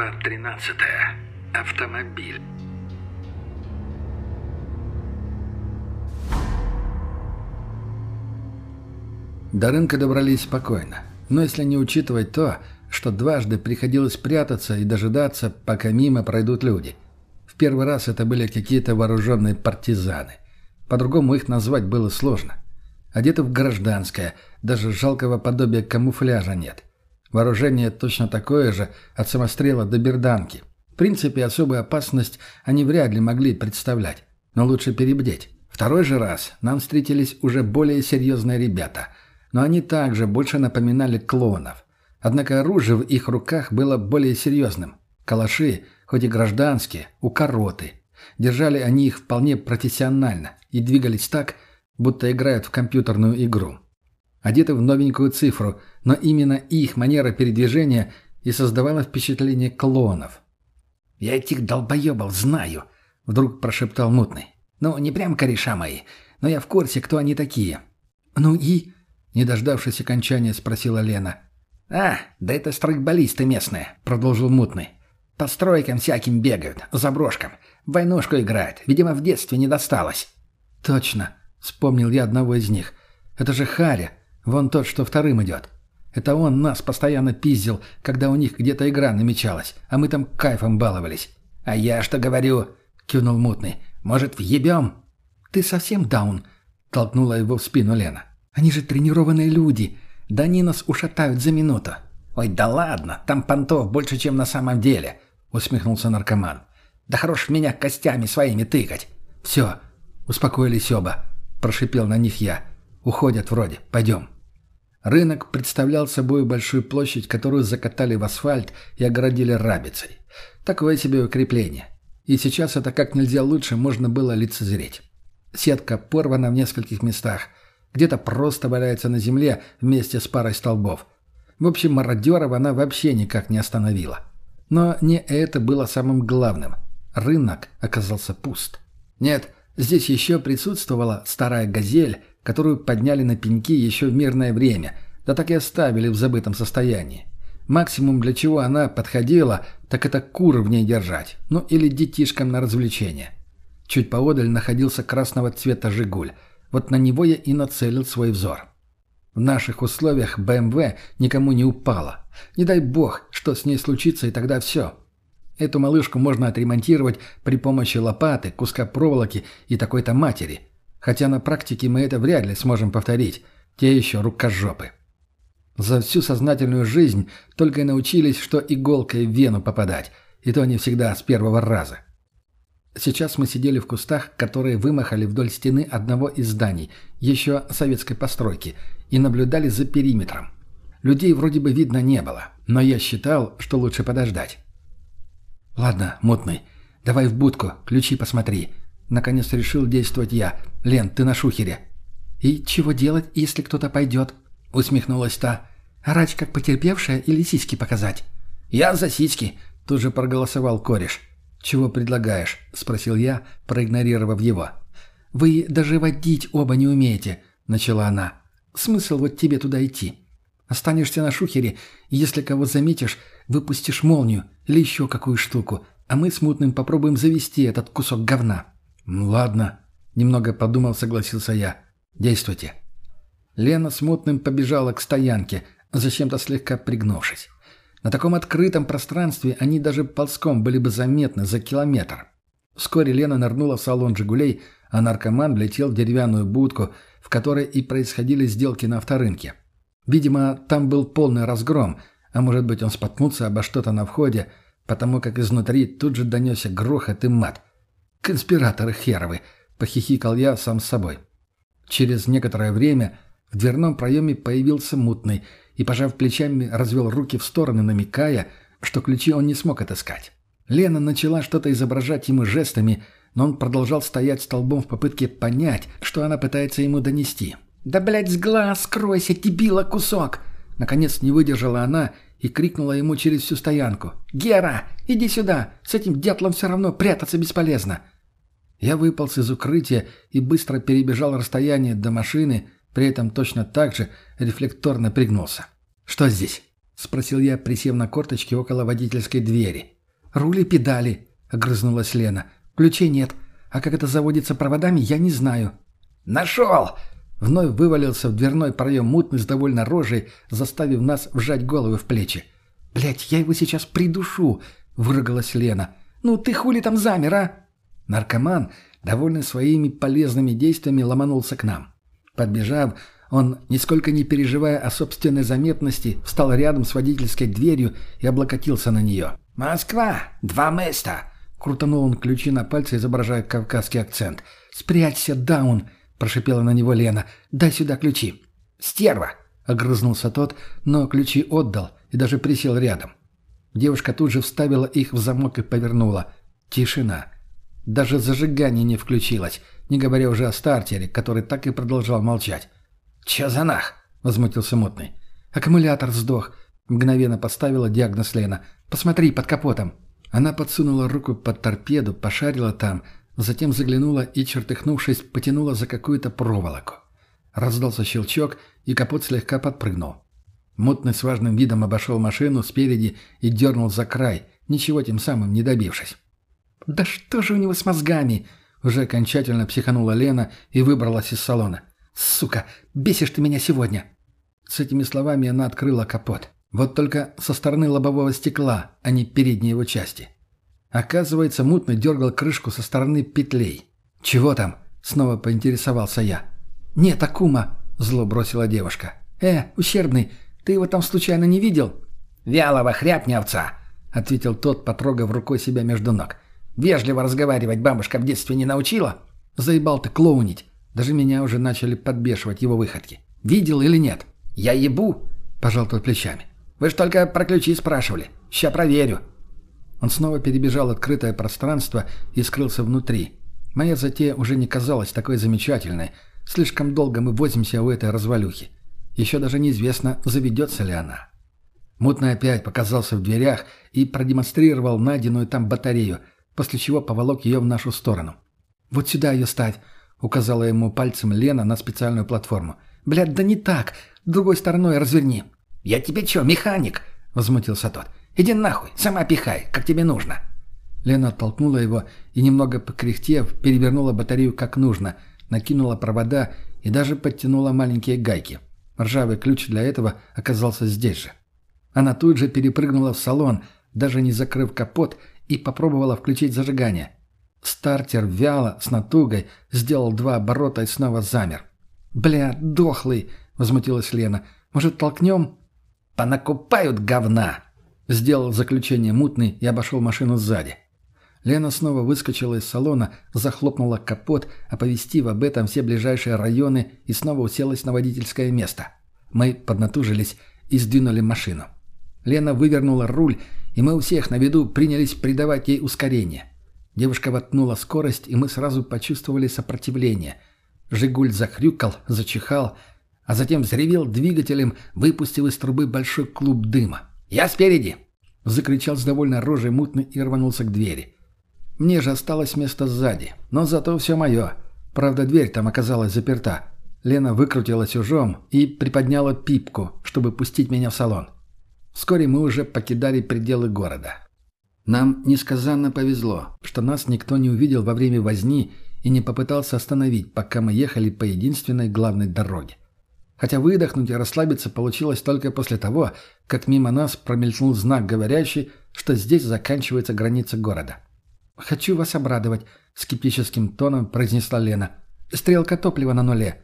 Глава 13. Автомобиль. До рынка добрались спокойно. Но если не учитывать то, что дважды приходилось прятаться и дожидаться, пока мимо пройдут люди. В первый раз это были какие-то вооруженные партизаны. По-другому их назвать было сложно. Одеты в гражданское, даже жалкого подобия камуфляжа нет. Вооружение точно такое же, от самострела до берданки. В принципе, особую опасность они вряд ли могли представлять. Но лучше перебдеть. Второй же раз нам встретились уже более серьезные ребята. Но они также больше напоминали клонов. Однако оружие в их руках было более серьезным. Калаши, хоть и гражданские, укороты. Держали они их вполне профессионально и двигались так, будто играют в компьютерную игру. Одеты в новенькую цифру, но именно их манера передвижения и создавала впечатление клонов. «Я этих долбоебов знаю», — вдруг прошептал Мутный. «Ну, не прям кореша мои, но я в курсе, кто они такие». «Ну и?» — не дождавшись окончания, спросила Лена. «А, да это страйкболисты местные», — продолжил Мутный. «По стройкам всяким бегают, заброшкам. В войнушку играют. Видимо, в детстве не досталось». «Точно», — вспомнил я одного из них. «Это же Харя, вон тот, что вторым идет. Это он нас постоянно пиздил, когда у них где-то игра намечалась, а мы там кайфом баловались». «А я что говорю?» — кивнул Мутный. «Может, въебем?» «Ты совсем даун?» — толкнула его в спину Лена. «Они же тренированные люди. Да они нас ушатают за минуту». «Ой, да ладно, там понтов больше, чем на самом деле», — усмехнулся наркоман. «Да хорош в меня костями своими тыкать». «Все, успокоились оба», — прошипел на них я. «Уходят вроде. Пойдем». Рынок представлял собой большую площадь, которую закатали в асфальт и огородили рабицей. Такое себе укрепление. И сейчас это как нельзя лучше можно было лицезреть. Сетка порвана в нескольких местах. Где-то просто валяется на земле вместе с парой столбов. В общем, мародеров она вообще никак не остановила. Но не это было самым главным. Рынок оказался пуст. Нет, здесь еще присутствовала старая газель, которую подняли на пеньки еще в мирное время, да так и оставили в забытом состоянии. Максимум, для чего она подходила, так это кур в ней держать, ну или детишкам на развлечение. Чуть поодаль находился красного цвета «Жигуль», вот на него я и нацелил свой взор. В наших условиях БМВ никому не упала. Не дай бог, что с ней случится, и тогда все. Эту малышку можно отремонтировать при помощи лопаты, куска проволоки и такой-то матери. Хотя на практике мы это вряд ли сможем повторить. Те еще рукожопы. За всю сознательную жизнь только и научились, что иголкой в вену попадать. И то не всегда с первого раза. Сейчас мы сидели в кустах, которые вымахали вдоль стены одного из зданий, еще советской постройки, и наблюдали за периметром. Людей вроде бы видно не было, но я считал, что лучше подождать. «Ладно, мутный, давай в будку, ключи посмотри». Наконец решил действовать я. «Лен, ты на шухере». «И чего делать, если кто-то пойдет?» Усмехнулась та. «Орать как потерпевшая или сиськи показать?» «Я за сиськи», — тут же проголосовал кореш. «Чего предлагаешь?» — спросил я, проигнорировав его. «Вы даже водить оба не умеете», — начала она. «Смысл вот тебе туда идти? Останешься на шухере, если кого заметишь, выпустишь молнию или еще какую штуку, а мы с Мутным попробуем завести этот кусок говна». «Ну ладно», — немного подумал, согласился я. «Действуйте». Лена с Мутным побежала к стоянке, зачем-то слегка пригнувшись. На таком открытом пространстве они даже ползком были бы заметны за километр. Вскоре Лена нырнула в салон «Жигулей», а наркоман влетел в деревянную будку, в которой и происходили сделки на авторынке. Видимо, там был полный разгром, а может быть он споткнулся обо что-то на входе, потому как изнутри тут же донесся грохот и мат. «Конспираторы херовы!» — похихикал я сам с собой. Через некоторое время в дверном проеме появился мутный — и, пожав плечами, развел руки в стороны, намекая, что ключи он не смог отыскать. Лена начала что-то изображать ему жестами, но он продолжал стоять столбом в попытке понять, что она пытается ему донести. «Да, блядь, с глаз скройся, дебила, кусок!» Наконец не выдержала она и крикнула ему через всю стоянку. «Гера, иди сюда! С этим дятлом все равно прятаться бесполезно!» Я выполз из укрытия и быстро перебежал расстояние до машины, при этом точно так же рефлекторно пригнулся. «Что здесь?» — спросил я, присев на корточки около водительской двери. «Рули педали», — огрызнулась Лена. «Ключей нет, а как это заводится проводами, я не знаю». «Нашел!» Вновь вывалился в дверной проем мутный с довольно рожей, заставив нас вжать головы в плечи. «Блядь, я его сейчас придушу!» — выругалась Лена. «Ну ты хули там замер, а?» Наркоман, довольный своими полезными действиями, ломанулся к нам. Подбежав, он, нисколько не переживая о собственной заметности, встал рядом с водительской дверью и облокотился на нее. «Москва! Два места!» Крутанул он ключи на пальце, изображая кавказский акцент. «Спрячься, Даун!» – прошипела на него Лена. «Дай сюда ключи!» «Стерва!» – огрызнулся тот, но ключи отдал и даже присел рядом. Девушка тут же вставила их в замок и повернула. Тишина. Даже зажигание не включилось, не говоря уже о стартере, который так и продолжал молчать. «Чё за нах?» — возмутился мутный. «Аккумулятор сдох», — мгновенно поставила диагноз Лена. «Посмотри под капотом». Она подсунула руку под торпеду, пошарила там, затем заглянула и, чертыхнувшись, потянула за какую-то проволоку. Раздался щелчок, и капот слегка подпрыгнул. Мутный с важным видом обошел машину спереди и дернул за край, ничего тем самым не добившись. «Да что же у него с мозгами?» Уже окончательно психанула Лена и выбралась из салона. «Сука, бесишь ты меня сегодня!» С этими словами она открыла капот. Вот только со стороны лобового стекла, а не передней его части. Оказывается, мутно дергал крышку со стороны петлей. «Чего там?» — снова поинтересовался я. «Нет, Акума!» — зло бросила девушка. «Э, ущербный, ты его там случайно не видел?» «Вялого хряпни овца!» — ответил тот, потрогав рукой себя между ног. «Вежливо разговаривать бабушка в детстве не научила?» «Заебал ты клоунить!» Даже меня уже начали подбешивать его выходки. «Видел или нет?» «Я ебу!» — пожал тот плечами. «Вы ж только про ключи спрашивали. Ща проверю». Он снова перебежал открытое пространство и скрылся внутри. Моя затея уже не казалась такой замечательной. Слишком долго мы возимся у этой развалюхи. Еще даже неизвестно, заведется ли она. Мутный опять показался в дверях и продемонстрировал найденную там батарею, после чего поволок ее в нашу сторону. «Вот сюда ее ставь», — указала ему пальцем Лена на специальную платформу. «Блядь, да не так! Другой стороной разверни!» «Я тебе чё, механик?» — возмутился тот. «Иди нахуй, сама пихай, как тебе нужно!» Лена оттолкнула его и, немного покряхтев, перевернула батарею как нужно, накинула провода и даже подтянула маленькие гайки. Ржавый ключ для этого оказался здесь же. Она тут же перепрыгнула в салон, даже не закрыв капот, и попробовала включить зажигание. Стартер вяло, с натугой, сделал два оборота и снова замер. «Бля, дохлый!» — возмутилась Лена. «Может, толкнем?» «Понакупают говна!» — сделал заключение мутный и обошел машину сзади. Лена снова выскочила из салона, захлопнула капот, оповестив об этом все ближайшие районы и снова уселась на водительское место. Мы поднатужились и сдвинули машину. Лена вывернула руль, и мы у всех на виду принялись придавать ей ускорение. Девушка воткнула скорость, и мы сразу почувствовали сопротивление. «Жигуль» захрюкал, зачихал, а затем взревел двигателем, выпустив из трубы большой клуб дыма. «Я спереди!» — закричал с довольно рожей мутный и рванулся к двери. Мне же осталось место сзади, но зато все мое. Правда, дверь там оказалась заперта. Лена выкрутилась ужом и приподняла пипку, чтобы пустить меня в салон. Вскоре мы уже покидали пределы города. Нам несказанно повезло, что нас никто не увидел во время возни и не попытался остановить, пока мы ехали по единственной главной дороге. Хотя выдохнуть и расслабиться получилось только после того, как мимо нас промелькнул знак, говорящий, что здесь заканчивается граница города. «Хочу вас обрадовать», — скептическим тоном произнесла Лена. «Стрелка топлива на нуле».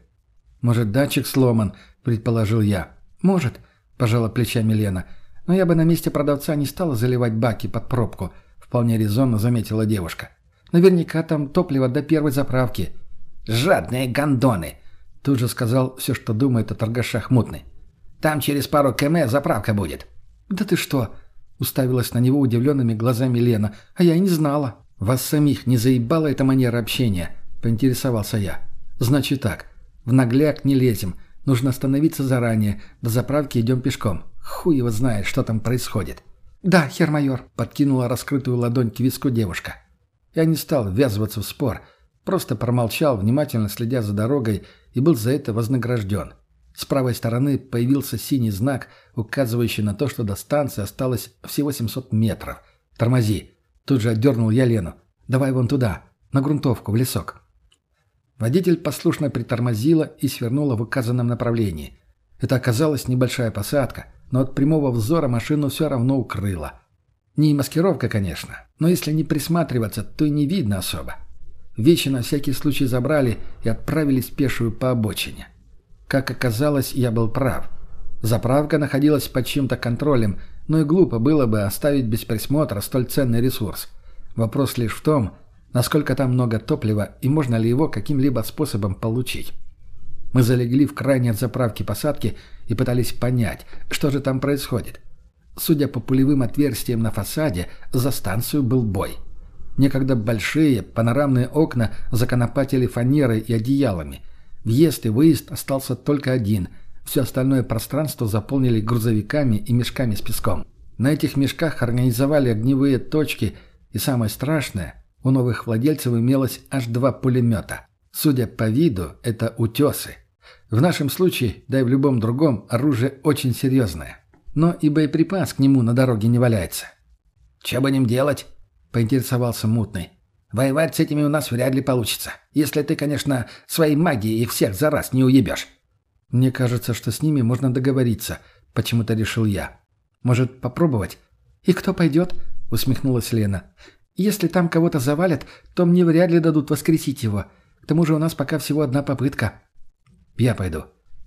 «Может, датчик сломан», — предположил я. «Может», — пожала плечами Лена. «Но я бы на месте продавца не стала заливать баки под пробку», — вполне резонно заметила девушка. «Наверняка там топливо до первой заправки». «Жадные гондоны!» — тут же сказал все, что думает о торгашах мутный. «Там через пару км заправка будет». «Да ты что?» — уставилась на него удивленными глазами Лена. «А я и не знала». «Вас самих не заебала эта манера общения?» – поинтересовался я. «Значит так. В нагляк не лезем. Нужно остановиться заранее. До заправки идем пешком. Хуй его знает, что там происходит». «Да, хермайор», – подкинула раскрытую ладонь к виску девушка. Я не стал ввязываться в спор. Просто промолчал, внимательно следя за дорогой, и был за это вознагражден. С правой стороны появился синий знак, указывающий на то, что до станции осталось всего 700 метров. «Тормози!» Тут же отдернул я Лену. «Давай вон туда, на грунтовку, в лесок». Водитель послушно притормозила и свернула в указанном направлении. Это оказалась небольшая посадка, но от прямого взора машину все равно укрыла. Не маскировка, конечно, но если не присматриваться, то и не видно особо. Вещи на всякий случай забрали и отправились пешую по обочине. Как оказалось, я был прав. Заправка находилась под чьим-то контролем, но и глупо было бы оставить без присмотра столь ценный ресурс. Вопрос лишь в том, насколько там много топлива и можно ли его каким-либо способом получить. Мы залегли в крайней от заправки посадки и пытались понять, что же там происходит. Судя по пулевым отверстиям на фасаде, за станцию был бой. Некогда большие панорамные окна законопатили фанерой и одеялами. Въезд и выезд остался только один. Все остальное пространство заполнили грузовиками и мешками с песком. На этих мешках организовали огневые точки, и самое страшное, у новых владельцев имелось аж два пулемета. Судя по виду, это утесы. В нашем случае, да и в любом другом, оружие очень серьезное. Но и боеприпас к нему на дороге не валяется. «Че будем делать?» — поинтересовался мутный. «Воевать с этими у нас вряд ли получится. Если ты, конечно, своей магией их всех за раз не уебешь». «Мне кажется, что с ними можно договориться», — почему-то решил я. «Может, попробовать?» «И кто пойдет?» — усмехнулась Лена. «Если там кого-то завалят, то мне вряд ли дадут воскресить его. К тому же у нас пока всего одна попытка». «Я пойду».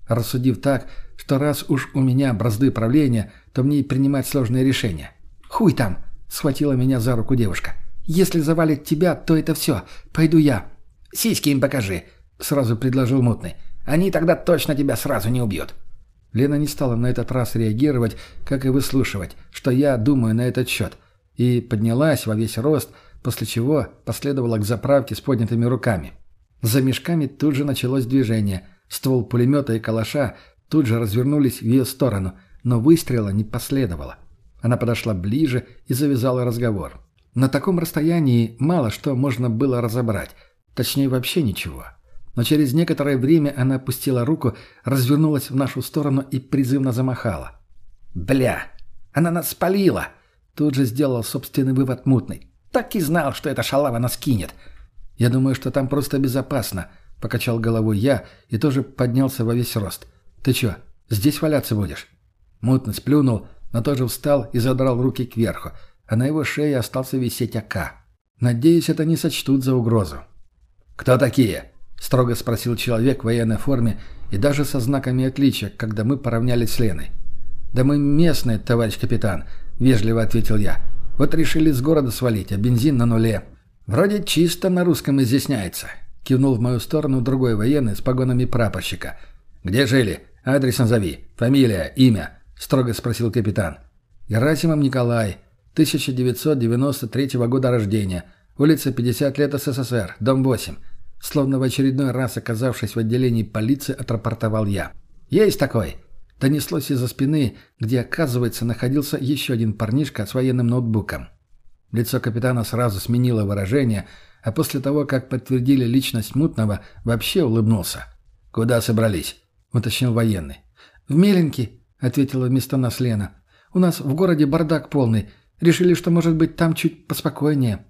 Рассудив так, что раз уж у меня бразды правления, то мне и принимать сложные решения. «Хуй там!» — схватила меня за руку девушка. «Если завалит тебя, то это все. Пойду я». «Сиськи им покажи», — сразу предложил мутный. «Они тогда точно тебя сразу не убьют». Лена не стала на этот раз реагировать, как и выслушивать, что я думаю на этот счет, и поднялась во весь рост, после чего последовала к заправке с поднятыми руками. За мешками тут же началось движение. Ствол пулемета и калаша тут же развернулись в ее сторону, но выстрела не последовало. Она подошла ближе и завязала разговор. На таком расстоянии мало что можно было разобрать, точнее вообще ничего. Но через некоторое время она опустила руку, развернулась в нашу сторону и призывно замахала. «Бля! Она нас спалила!» Тут же сделал собственный вывод мутный. «Так и знал, что эта шалава нас кинет. «Я думаю, что там просто безопасно», — покачал головой я и тоже поднялся во весь рост. «Ты чё, здесь валяться будешь?» Мутно сплюнул, но тоже встал и задрал руки кверху, а на его шее остался висеть АК. Надеюсь, это не сочтут за угрозу. «Кто такие?» — строго спросил человек в военной форме и даже со знаками отличия, когда мы поравнялись с Леной. «Да мы местные, товарищ капитан», — вежливо ответил я. «Вот решили с города свалить, а бензин на нуле. «Вроде чисто на русском изъясняется», — кивнул в мою сторону другой военный с погонами прапорщика. «Где жили? Адрес назови. Фамилия, имя?» — строго спросил капитан. «Герасимов Николай, 1993 года рождения, улица 50 лет СССР, дом 8». Словно в очередной раз оказавшись в отделении полиции, отрапортовал я. «Есть такой!» Донеслось из-за спины, где, оказывается, находился еще один парнишка с военным ноутбуком. Лицо капитана сразу сменило выражение, а после того, как подтвердили личность Мутного, вообще улыбнулся. «Куда собрались?» — уточнил военный. «В Меленки», — ответила вместо нас Лена. «У нас в городе бардак полный. Решили, что, может быть, там чуть поспокойнее».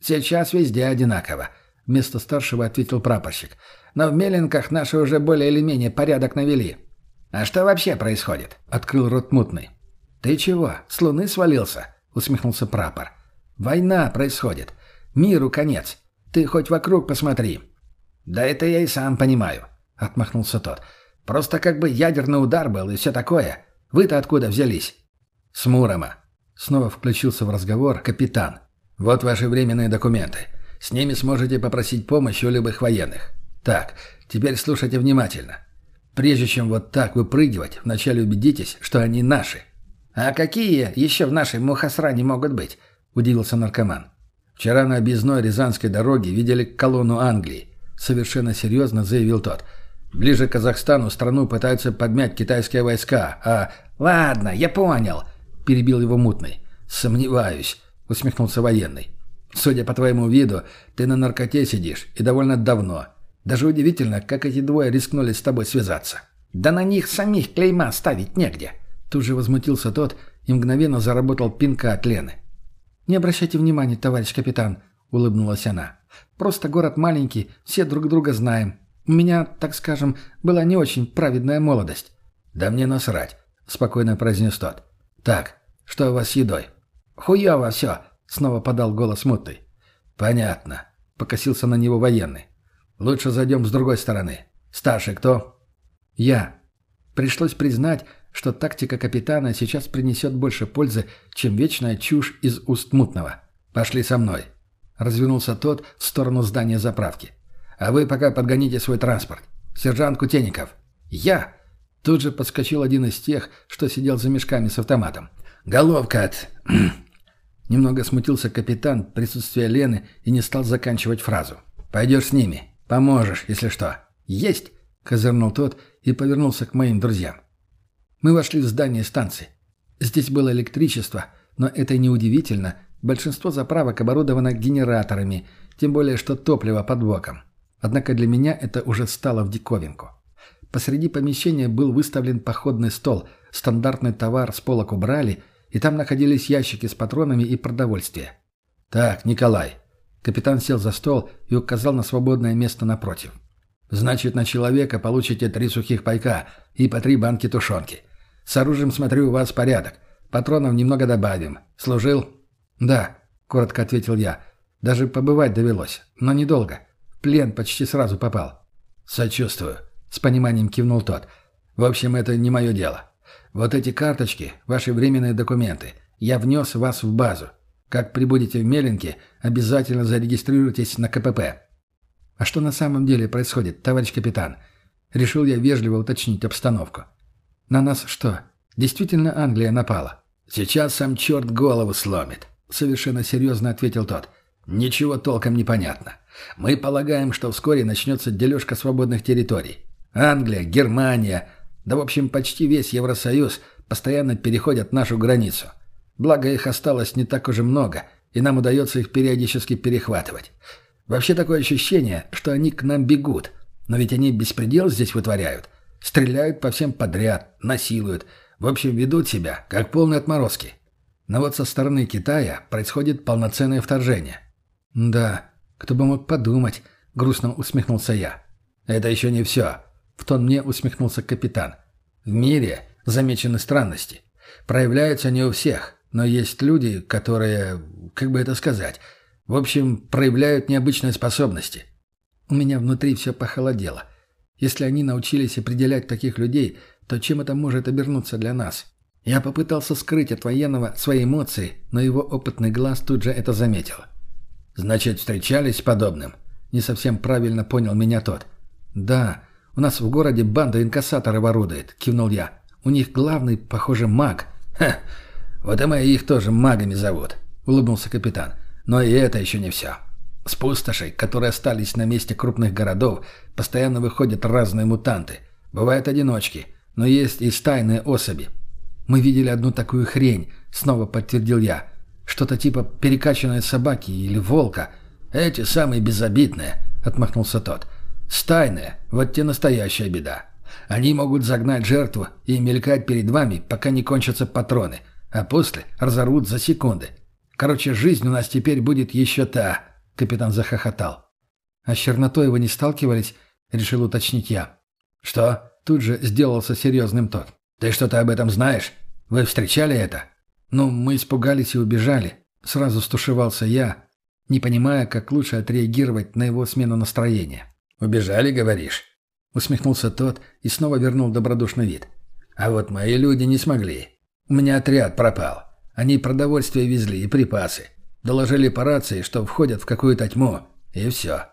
«Сейчас везде одинаково», — вместо старшего ответил прапорщик. «Но в Меленках наши уже более или менее порядок навели». «А что вообще происходит?» — открыл рот Мутный. «Ты чего, с луны свалился?» — усмехнулся прапор. Война происходит. Миру конец. Ты хоть вокруг посмотри». «Да это я и сам понимаю», — отмахнулся тот. «Просто как бы ядерный удар был и все такое. Вы-то откуда взялись?» «С Мурома». Снова включился в разговор капитан. «Вот ваши временные документы. С ними сможете попросить помощи у любых военных. Так, теперь слушайте внимательно. Прежде чем вот так выпрыгивать, вначале убедитесь, что они наши». «А какие еще в нашей мухосране могут быть?» – удивился наркоман. «Вчера на объездной Рязанской дороге видели колонну Англии», – совершенно серьезно заявил тот. «Ближе к Казахстану страну пытаются подмять китайские войска, а...» «Ладно, я понял», – перебил его мутный. «Сомневаюсь», – усмехнулся военный. «Судя по твоему виду, ты на наркоте сидишь, и довольно давно. Даже удивительно, как эти двое рискнули с тобой связаться». Да на них самих клейма ставить негде!» Тут же возмутился тот и мгновенно заработал пинка от Лены. «Не обращайте внимания, товарищ капитан», — улыбнулась она. «Просто город маленький, все друг друга знаем. У меня, так скажем, была не очень праведная молодость». «Да мне насрать», — спокойно произнес тот. «Так, что у вас с едой?» «Хуёво все», — снова подал голос мутный. «Понятно», — покосился на него военный. «Лучше зайдем с другой стороны. Старший кто?» «Я». Пришлось признать, что тактика капитана сейчас принесет больше пользы, чем вечная чушь из уст мутного. «Пошли со мной», — развернулся тот в сторону здания заправки. «А вы пока подгоните свой транспорт. Сержант Кутенников». «Я!» Тут же подскочил один из тех, что сидел за мешками с автоматом. «Головка от...» Немного смутился капитан присутствия Лены и не стал заканчивать фразу. «Пойдешь с ними. Поможешь, если что». «Есть!» — козырнул тот и повернулся к моим друзьям. Мы вошли в здание станции. Здесь было электричество, но это неудивительно. Большинство заправок оборудовано генераторами, тем более что топливо под боком. Однако для меня это уже стало в диковинку. Посреди помещения был выставлен походный стол, стандартный товар с полок убрали, и там находились ящики с патронами и продовольствием. «Так, Николай». Капитан сел за стол и указал на свободное место напротив. «Значит, на человека получите три сухих пайка и по три банки тушенки. С оружием, смотрю, у вас порядок. Патронов немного добавим. Служил?» «Да», — коротко ответил я. «Даже побывать довелось, но недолго. В плен почти сразу попал». «Сочувствую», — с пониманием кивнул тот. «В общем, это не мое дело. Вот эти карточки — ваши временные документы. Я внес вас в базу. Как прибудете в Меленке, обязательно зарегистрируйтесь на КПП». «А что на самом деле происходит, товарищ капитан?» Решил я вежливо уточнить обстановку. «На нас что, действительно Англия напала?» «Сейчас сам черт голову сломит», — совершенно серьезно ответил тот. «Ничего толком не понятно. Мы полагаем, что вскоре начнется дележка свободных территорий. Англия, Германия, да в общем почти весь Евросоюз постоянно переходят нашу границу. Благо их осталось не так уже много, и нам удается их периодически перехватывать. Вообще такое ощущение, что они к нам бегут. Но ведь они беспредел здесь вытворяют. Стреляют по всем подряд, насилуют. В общем, ведут себя, как полные отморозки. Но вот со стороны Китая происходит полноценное вторжение. «Да, кто бы мог подумать», — грустно усмехнулся я. «Это еще не все», — в тон мне усмехнулся капитан. «В мире замечены странности. Проявляются не у всех, но есть люди, которые, как бы это сказать, в общем, проявляют необычные способности». У меня внутри все похолодело. Если они научились определять таких людей, то чем это может обернуться для нас? Я попытался скрыть от военного свои эмоции, но его опытный глаз тут же это заметил. «Значит, встречались с подобным?» Не совсем правильно понял меня тот. «Да, у нас в городе банда инкассаторов орудует», — кивнул я. «У них главный, похоже, маг». «Ха, вот и мои их тоже магами зовут», — улыбнулся капитан. «Но и это еще не все. С пустошей, которые остались на месте крупных городов, постоянно выходят разные мутанты. Бывают одиночки, но есть и стайные особи. «Мы видели одну такую хрень», — снова подтвердил я. «Что-то типа перекачанной собаки или волка». «Эти самые безобидные», — отмахнулся тот. «Стайные, вот те настоящая беда. Они могут загнать жертву и мелькать перед вами, пока не кончатся патроны, а после разорвут за секунды. Короче, жизнь у нас теперь будет еще та, — капитан захохотал. «А с чернотой вы не сталкивались?» — решил уточнить я. «Что?» — тут же сделался серьезным тот. «Ты что-то об этом знаешь? Вы встречали это?» «Ну, мы испугались и убежали». Сразу стушевался я, не понимая, как лучше отреагировать на его смену настроения. «Убежали, говоришь?» Усмехнулся тот и снова вернул добродушный вид. «А вот мои люди не смогли. У меня отряд пропал. Они продовольствие везли и припасы. Доложили по рации, что входят в какую-то тьму. И все.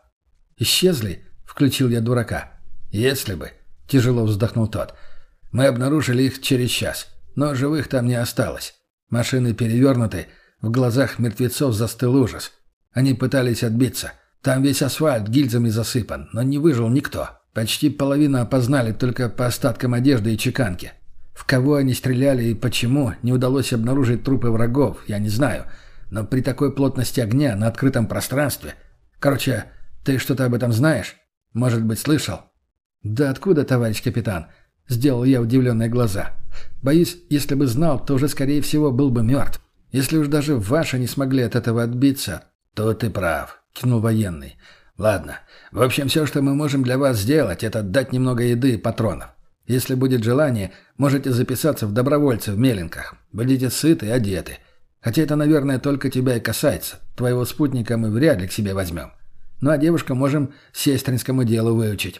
«Исчезли?» — включил я дурака. «Если бы», — тяжело вздохнул тот. «Мы обнаружили их через час, но живых там не осталось. Машины перевернуты, в глазах мертвецов застыл ужас. Они пытались отбиться. Там весь асфальт гильзами засыпан, но не выжил никто. Почти половину опознали только по остаткам одежды и чеканки. В кого они стреляли и почему, не удалось обнаружить трупы врагов, я не знаю. Но при такой плотности огня на открытом пространстве... Короче, ты что-то об этом знаешь? Может быть, слышал?» «Да откуда, товарищ капитан?» Сделал я удивленные глаза. Боюсь, если бы знал, то уже, скорее всего, был бы мертв. Если уж даже ваши не смогли от этого отбиться, то ты прав, кивнул военный. Ладно. В общем, все, что мы можем для вас сделать, это дать немного еды и патронов. Если будет желание, можете записаться в добровольцы в Меленках. Будете сыты и одеты. Хотя это, наверное, только тебя и касается. Твоего спутника мы вряд ли к себе возьмем. Ну а девушку можем сестринскому делу выучить.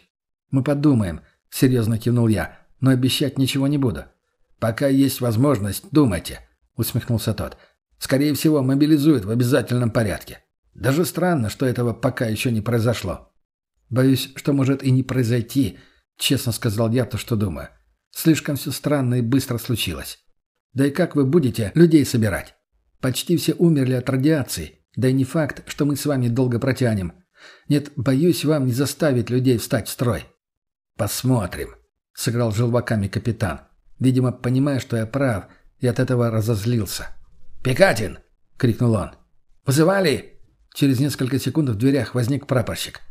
Мы подумаем, серьезно кивнул я, но обещать ничего не буду. Пока есть возможность, думайте, усмехнулся тот. Скорее всего, мобилизуют в обязательном порядке. Даже странно, что этого пока еще не произошло. Боюсь, что может и не произойти, честно сказал я то, что думаю. Слишком все странно и быстро случилось. Да и как вы будете людей собирать? Почти все умерли от радиации, да и не факт, что мы с вами долго протянем. Нет, боюсь вам не заставить людей встать в строй. Посмотрим, сыграл желваками капитан. Видимо, понимая, что я прав, и от этого разозлился. «Пикатин!» — крикнул он. «Вызывали?» Через несколько секунд в дверях возник прапорщик.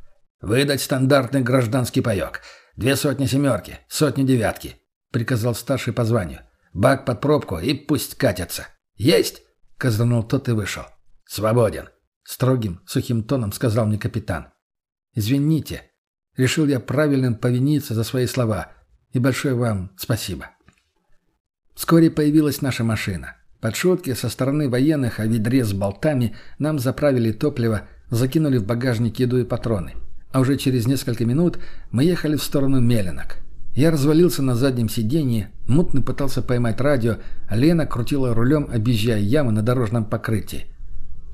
«Выдать стандартный гражданский паек. Две сотни семерки, сотни девятки», — приказал старший по званию. «Бак под пробку и пусть катятся». «Есть!» — казанул тот и вышел. «Свободен!» — строгим, сухим тоном сказал мне капитан. «Извините». Решил я правильным повиниться за свои слова. И большое вам спасибо. Вскоре появилась наша машина. Под шутки со стороны военных о ведре с болтами нам заправили топливо, закинули в багажник еду и патроны. А уже через несколько минут мы ехали в сторону Меленок. Я развалился на заднем сиденье, мутный пытался поймать радио, а Лена крутила рулем, объезжая ямы на дорожном покрытии.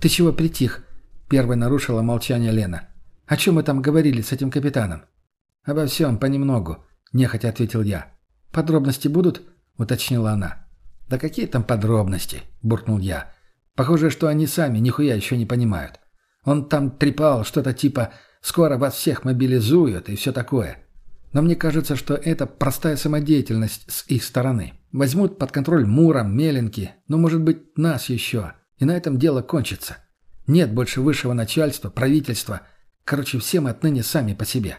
«Ты чего притих?» — первой нарушила молчание Лена. «О чем мы там говорили с этим капитаном?» «Обо всем, понемногу», — нехотя ответил я. «Подробности будут?» — уточнила она. «Да какие там подробности?» — буркнул я. «Похоже, что они сами нихуя еще не понимают. Он там трепал что-то типа «скоро вас всех мобилизуют» и все такое. Но мне кажется, что это простая самодеятельность с их стороны. Возьмут под контроль Муром, Меленки, ну, может быть, нас еще. И на этом дело кончится. Нет больше высшего начальства, правительства. Короче, все мы отныне сами по себе».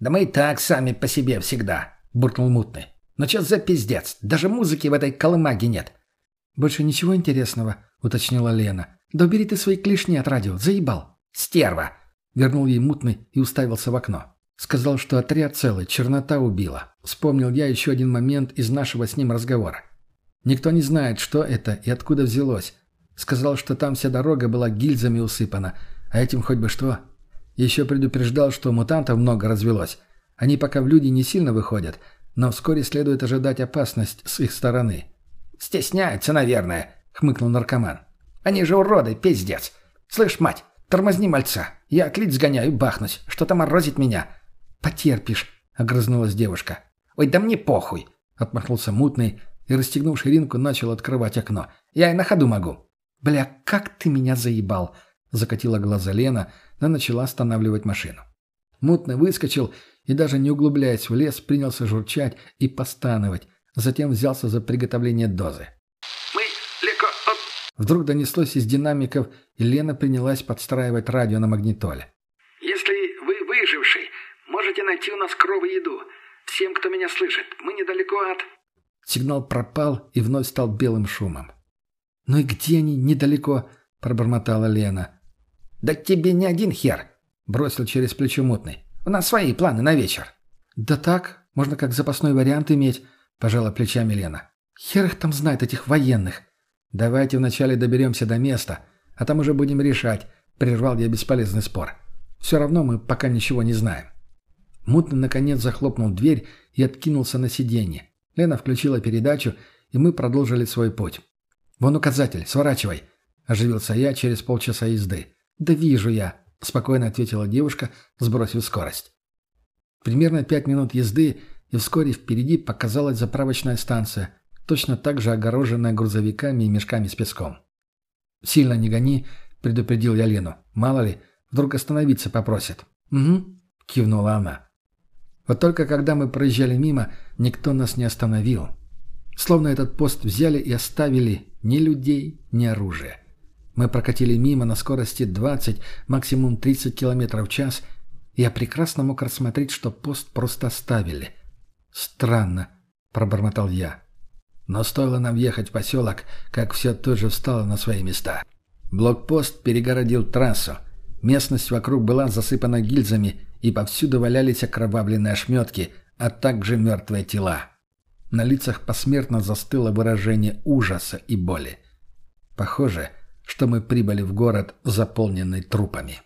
«Да мы и так сами по себе всегда», — буркнул Мутный. Но что за пиздец? Даже музыки в этой колымаге нет. Больше ничего интересного, уточнила Лена. Да убери ты свои клешни от радио, заебал. Стерва! Вернул ей мутный и уставился в окно. Сказал, что отряд целый, чернота убила. Вспомнил я еще один момент из нашего с ним разговора. Никто не знает, что это и откуда взялось. Сказал, что там вся дорога была гильзами усыпана, а этим хоть бы что. Еще предупреждал, что мутантов много развелось. Они пока в люди не сильно выходят, но вскоре следует ожидать опасность с их стороны. «Стесняются, наверное», — хмыкнул наркоман. «Они же уроды, пиздец. Слышь, мать, тормозни мальца. Я клить сгоняю, бахнусь. Что-то морозит меня». «Потерпишь», — огрызнулась девушка. «Ой, да мне похуй», — отмахнулся мутный и, расстегнув ширинку, начал открывать окно. «Я и на ходу могу». «Бля, как ты меня заебал!» — закатила глаза Лена, но начала останавливать машину. Мутный выскочил и, даже не углубляясь в лес, принялся журчать и постановать. Затем взялся за приготовление дозы. Вдруг донеслось из динамиков, и Лена принялась подстраивать радио на магнитоле. «Если вы выживший, можете найти у нас кров и еду. Всем, кто меня слышит, мы недалеко от...» Сигнал пропал и вновь стал белым шумом. «Ну и где они недалеко?» – пробормотала Лена. «Да тебе не один хер!» – бросил через плечо мутный. У нас свои планы на вечер». «Да так, можно как запасной вариант иметь», – пожала плечами Лена. «Хер их там знает, этих военных». «Давайте вначале доберемся до места, а там уже будем решать», – прервал я бесполезный спор. «Все равно мы пока ничего не знаем». Мутный, наконец, захлопнул дверь и откинулся на сиденье. Лена включила передачу, и мы продолжили свой путь. «Вон указатель, сворачивай», – оживился я через полчаса езды. «Да вижу я», — спокойно ответила девушка, сбросив скорость. Примерно пять минут езды, и вскоре впереди показалась заправочная станция, точно так же огороженная грузовиками и мешками с песком. «Сильно не гони», — предупредил я Лену. «Мало ли, вдруг остановиться попросит». «Угу», — кивнула она. Вот только когда мы проезжали мимо, никто нас не остановил. Словно этот пост взяли и оставили ни людей, ни оружия. Мы прокатили мимо на скорости 20, максимум 30 км в час, я прекрасно мог рассмотреть, что пост просто оставили. «Странно», — пробормотал я. Но стоило нам въехать в поселок, как все тут же встало на свои места. Блокпост перегородил трассу. Местность вокруг была засыпана гильзами, и повсюду валялись окровавленные ошметки, а также мертвые тела. На лицах посмертно застыло выражение ужаса и боли. Похоже, что мы прибыли в город, заполненный трупами.